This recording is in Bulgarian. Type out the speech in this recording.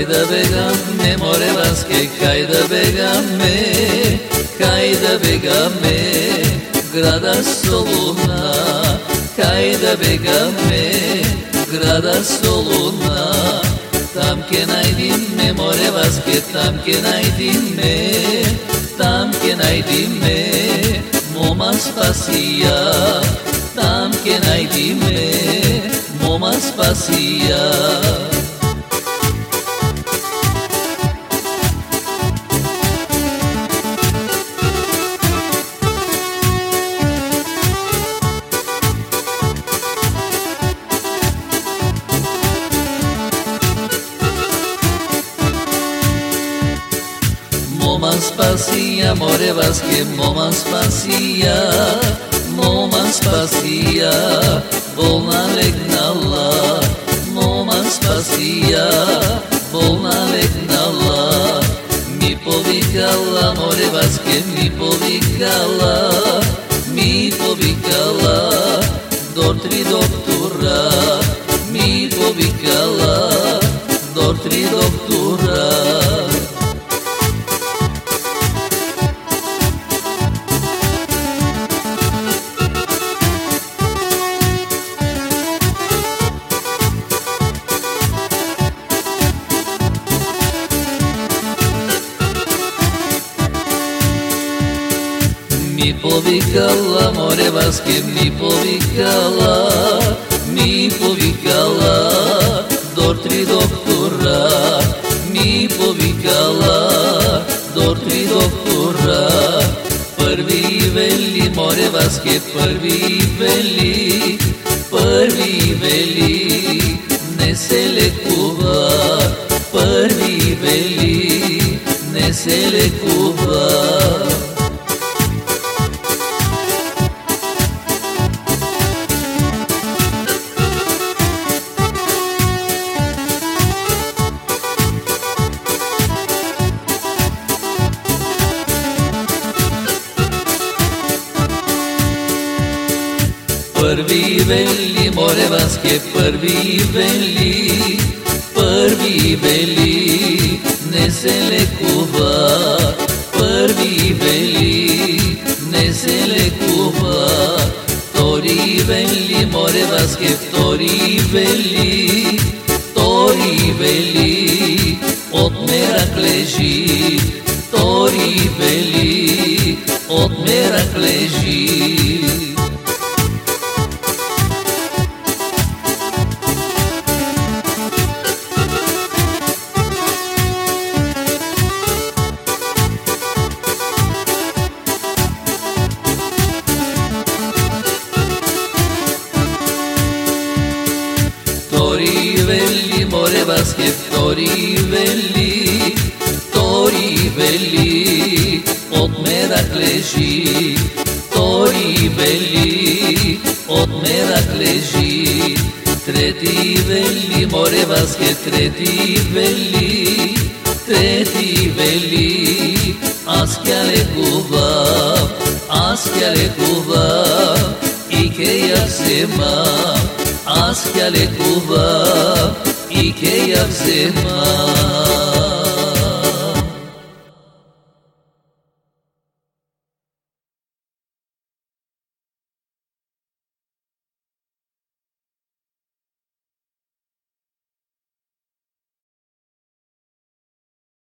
Хай да бегаме, море ласки, хай да бегаме, хай да бегаме, града Солуна. Хай да бегаме, града Солуна. Там ке најдиме, море ласки, там ке најдиме, там ке најдиме, мома спасија. Там ке најдиме, мома спасија. Momans pasía, more basque, momans pasía, momans pasía, volna легнала, момans pasía, volna легнала. Ми повикала, море баске, ми повикала, ми повикала, до три доктора, ми повикала, до три доктора. ми повикала, море баске ми повикала, ми повикала, дортри доктора, ми повикала, дортри доктора. Първи вели, море баске, първи вели, първи вели, не се лекува, първи вели, не се лекува. Първи вели, море вас е първи вели, първи вели, не се лекува. Първи вели, не се лекува. Втори вели, моля вас е втори вели, втори вели, от мерак лежи. Втори вели, от мерак лежи. το ριβελί, το ριβελί, οτ μέρα κλεζί, το ριβελί, οτ μέρα κλεζί, τρέτη βελί, μωρέ βάσκε, τρέτη βελί, τρέτη βελί, άσκια άς άσκια λεκούβα, η κέια ψέμα, άσκια Κουβά que e queria é ser mal.